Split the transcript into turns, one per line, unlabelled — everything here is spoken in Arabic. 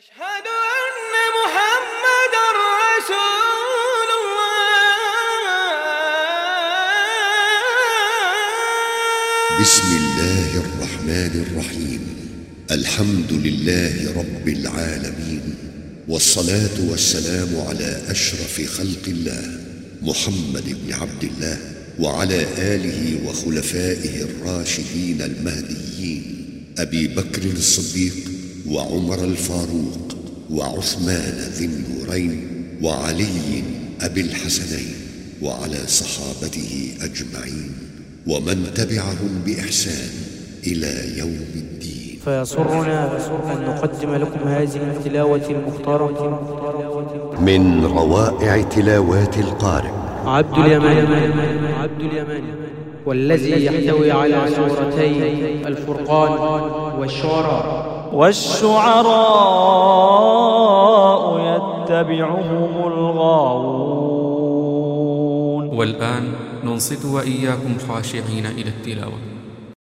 أشهد أن محمد رسول الله.
بسم الله الرحمن الرحيم. الحمد لله رب العالمين والصلاة والسلام على أشرف خلق الله محمد بن عبد الله وعلى آله وخلفائه الراشدين المهديين. أبي بكر الصديق وعمر الفاروق وعثمان ذي النورين وعلي أبي الحسنين وعلى صحابته أجمعين ومن تبعهم بإحسان إلى يوم الدين.
فيسرنا أن نقدم لكم هذه التلاوة المختارة.
من روائع تلاوات القارئ.
عبد اليماني عبد اليماني والذي يحتوي على سورتي الفرقان والشعراء.
والشعراء يتبعهم الغاوون.
والآن ننصت وإياكم خاشعين إلى التلاوة.